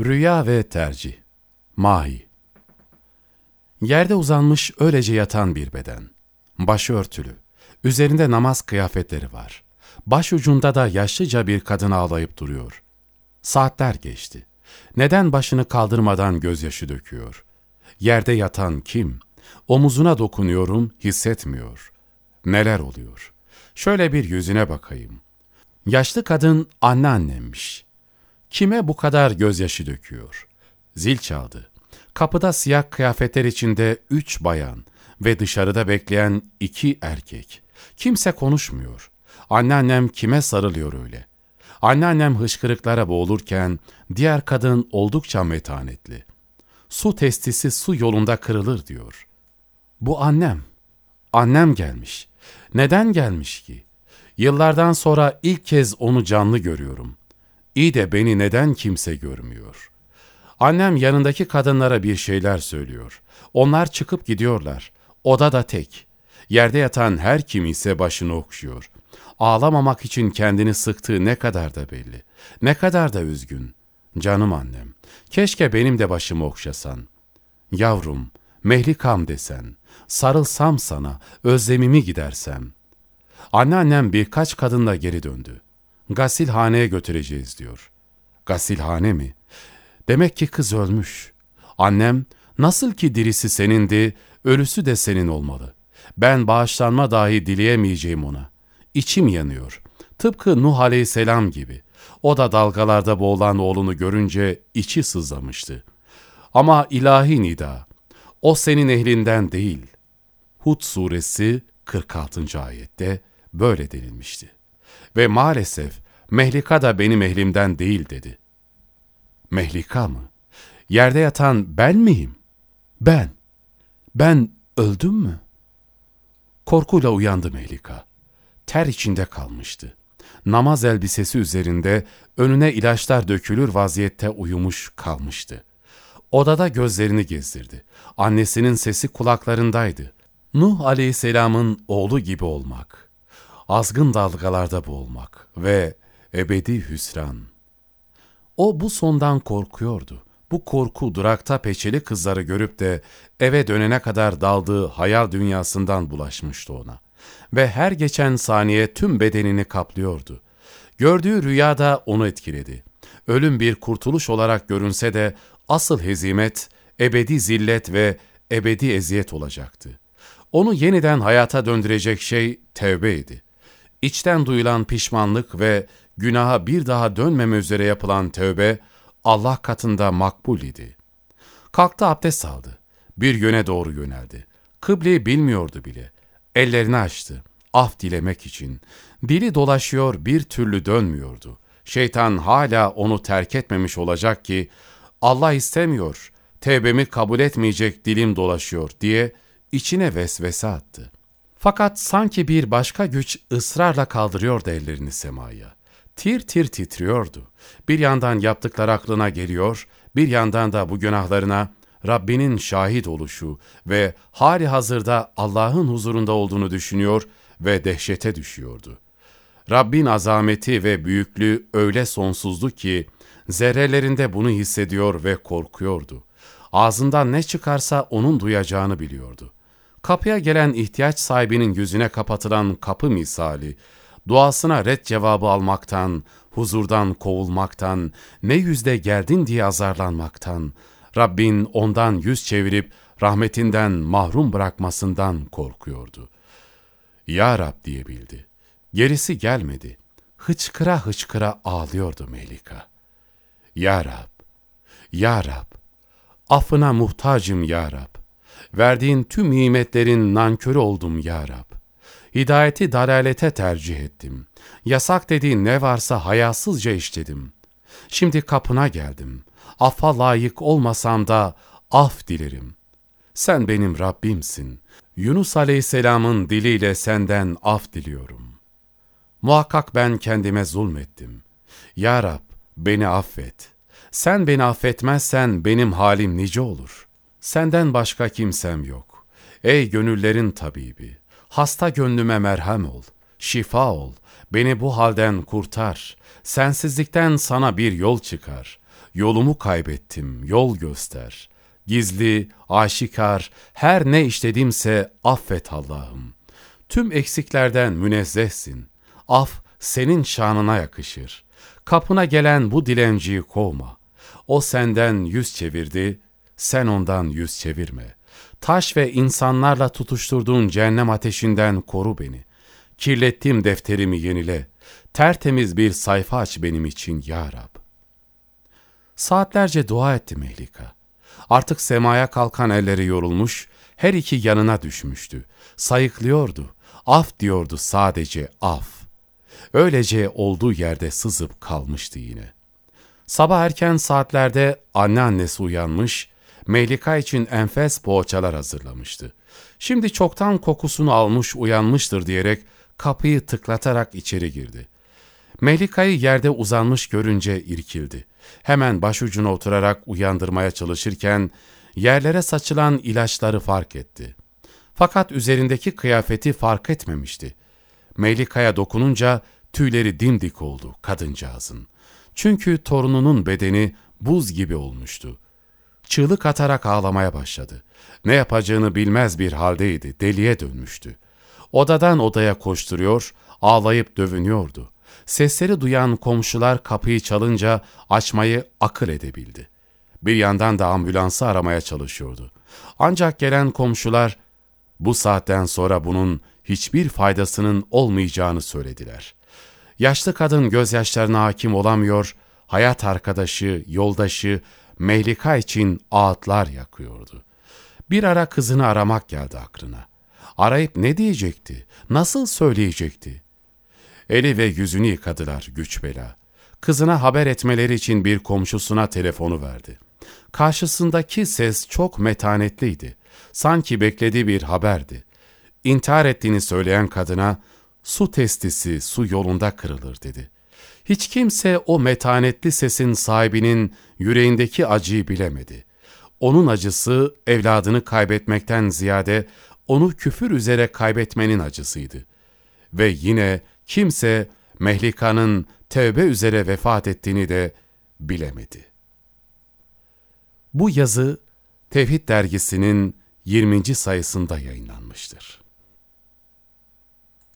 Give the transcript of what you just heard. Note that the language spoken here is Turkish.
Rüya ve tercih. Mahi. Yerde uzanmış öylece yatan bir beden. Başı örtülü. Üzerinde namaz kıyafetleri var. Baş ucunda da yaşlıca bir kadın ağlayıp duruyor. Saatler geçti. Neden başını kaldırmadan gözyaşı döküyor? Yerde yatan kim? Omuzuna dokunuyorum, hissetmiyor. Neler oluyor? Şöyle bir yüzüne bakayım. Yaşlı kadın anneannemmiş. Kime bu kadar gözyaşı döküyor? Zil çaldı. Kapıda siyah kıyafetler içinde üç bayan ve dışarıda bekleyen iki erkek. Kimse konuşmuyor. Anneannem kime sarılıyor öyle? Anneannem hışkırıklara boğulurken diğer kadın oldukça metanetli. Su testisi su yolunda kırılır diyor. Bu annem. Annem gelmiş. Neden gelmiş ki? Yıllardan sonra ilk kez onu canlı görüyorum. İyi de beni neden kimse görmüyor? Annem yanındaki kadınlara bir şeyler söylüyor. Onlar çıkıp gidiyorlar. Oda da tek. Yerde yatan her kim ise başını okşuyor. Ağlamamak için kendini sıktığı ne kadar da belli. Ne kadar da üzgün. Canım annem, keşke benim de başımı okşasan. Yavrum, mehlikam desen, sarılsam sana, özlemimi gidersem. Anneannem birkaç kadınla geri döndü. Gasilhaneye götüreceğiz diyor. Gasilhane mi? Demek ki kız ölmüş. Annem, nasıl ki dirisi senindi, ölüsü de senin olmalı. Ben bağışlanma dahi dileyemeyeceğim ona. İçim yanıyor. Tıpkı Nuh aleyhisselam gibi. O da dalgalarda boğulan oğlunu görünce içi sızlamıştı. Ama ilahi nida, o senin ehlinden değil. Hud suresi 46. ayette böyle denilmişti. Ve maalesef Mehlika da benim ehlimden değil dedi. Mehlika mı? Yerde yatan ben miyim? Ben. Ben öldüm mü? Korkuyla uyandı Mehlika. Ter içinde kalmıştı. Namaz elbisesi üzerinde önüne ilaçlar dökülür vaziyette uyumuş kalmıştı. Odada gözlerini gezdirdi. Annesinin sesi kulaklarındaydı. Nuh aleyhisselamın oğlu gibi olmak, azgın dalgalarda boğulmak ve ebedi hüsran. O bu sondan korkuyordu. Bu korku durakta peçeli kızları görüp de eve dönene kadar daldığı hayal dünyasından bulaşmıştı ona. Ve her geçen saniye tüm bedenini kaplıyordu. Gördüğü rüyada onu etkiledi. Ölüm bir kurtuluş olarak görünse de asıl hezimet, ebedi zillet ve ebedi eziyet olacaktı. Onu yeniden hayata döndürecek şey tevbeydi. İçten duyulan pişmanlık ve günaha bir daha dönmeme üzere yapılan tövbe Allah katında makbul idi. Kalktı abdest aldı. Bir yöne doğru yöneldi. Kıbleyi bilmiyordu bile. Ellerini açtı. Af dilemek için. Dili dolaşıyor bir türlü dönmüyordu. Şeytan hala onu terk etmemiş olacak ki Allah istemiyor, tevbemi kabul etmeyecek dilim dolaşıyor diye içine vesvese attı. Fakat sanki bir başka güç ısrarla kaldırıyordu ellerini semaya. Tir tir titriyordu. Bir yandan yaptıkları aklına geliyor, bir yandan da bu günahlarına Rabbinin şahit oluşu ve hali hazırda Allah'ın huzurunda olduğunu düşünüyor ve dehşete düşüyordu. Rabbin azameti ve büyüklüğü öyle sonsuzdu ki zerrelerinde bunu hissediyor ve korkuyordu. Ağzından ne çıkarsa onun duyacağını biliyordu. Kapıya gelen ihtiyaç sahibinin yüzüne kapatılan kapı misali, duasına red cevabı almaktan, huzurdan kovulmaktan, ne yüzde geldin diye azarlanmaktan, Rabbin ondan yüz çevirip rahmetinden mahrum bırakmasından korkuyordu. Ya Rab diyebildi. Gerisi gelmedi. Hıçkıra hıçkıra ağlıyordu Melika. Ya Rab, Ya Rab, affına muhtacım Ya Rab. Verdiğin tüm nimetlerin nankörü oldum ya Rab. Hidayeti dalalete tercih ettim. Yasak dediğin ne varsa hayasızca işledim. Şimdi kapına geldim. Affa layık olmasam da af dilerim. Sen benim Rabbimsin. Yunus Aleyhisselam'ın diliyle senden af diliyorum. Muhakkak ben kendime zulmettim. Ya Rab beni affet. Sen beni affetmezsen benim halim nice olur.'' Senden başka kimsem yok. Ey gönüllerin tabibi, hasta gönlüme merhem ol, şifa ol, beni bu halden kurtar, sensizlikten sana bir yol çıkar. Yolumu kaybettim, yol göster. Gizli, aşikar, her ne işledimse affet Allah'ım. Tüm eksiklerden münezzehsin. Af senin şanına yakışır. Kapına gelen bu dilenciyi kovma. O senden yüz çevirdi, sen ondan yüz çevirme. Taş ve insanlarla tutuşturduğun cehennem ateşinden koru beni. Kirlettiğim defterimi yenile. Tertemiz bir sayfa aç benim için ya Rab. Saatlerce dua etti Mehlika. Artık semaya kalkan elleri yorulmuş, her iki yanına düşmüştü. Sayıklıyordu. Af diyordu sadece af. Öylece olduğu yerde sızıp kalmıştı yine. Sabah erken saatlerde anneannesi uyanmış, Melika için enfes poğaçalar hazırlamıştı. Şimdi çoktan kokusunu almış uyanmıştır diyerek kapıyı tıklatarak içeri girdi. Melika'yı yerde uzanmış görünce irkildi. Hemen başucuna oturarak uyandırmaya çalışırken yerlere saçılan ilaçları fark etti. Fakat üzerindeki kıyafeti fark etmemişti. Melika'ya dokununca tüyleri dimdik oldu kadıncağızın. Çünkü torununun bedeni buz gibi olmuştu. Çığlık atarak ağlamaya başladı. Ne yapacağını bilmez bir haldeydi, deliye dönmüştü. Odadan odaya koşturuyor, ağlayıp dövünüyordu. Sesleri duyan komşular kapıyı çalınca açmayı akıl edebildi. Bir yandan da ambulansı aramaya çalışıyordu. Ancak gelen komşular bu saatten sonra bunun hiçbir faydasının olmayacağını söylediler. Yaşlı kadın gözyaşlarına hakim olamıyor, hayat arkadaşı, yoldaşı Mehlika için ağıtlar yakıyordu. Bir ara kızını aramak geldi aklına. Arayıp ne diyecekti, nasıl söyleyecekti? Eli ve yüzünü yıkadılar güç bela. Kızına haber etmeleri için bir komşusuna telefonu verdi. Karşısındaki ses çok metanetliydi. Sanki beklediği bir haberdi. İntihar ettiğini söyleyen kadına, su testisi su yolunda kırılır dedi. Hiç kimse o metanetli sesin sahibinin yüreğindeki acıyı bilemedi. Onun acısı evladını kaybetmekten ziyade onu küfür üzere kaybetmenin acısıydı. Ve yine kimse Mehlika'nın tevbe üzere vefat ettiğini de bilemedi. Bu yazı Tevhid dergisinin 20. sayısında yayınlanmıştır.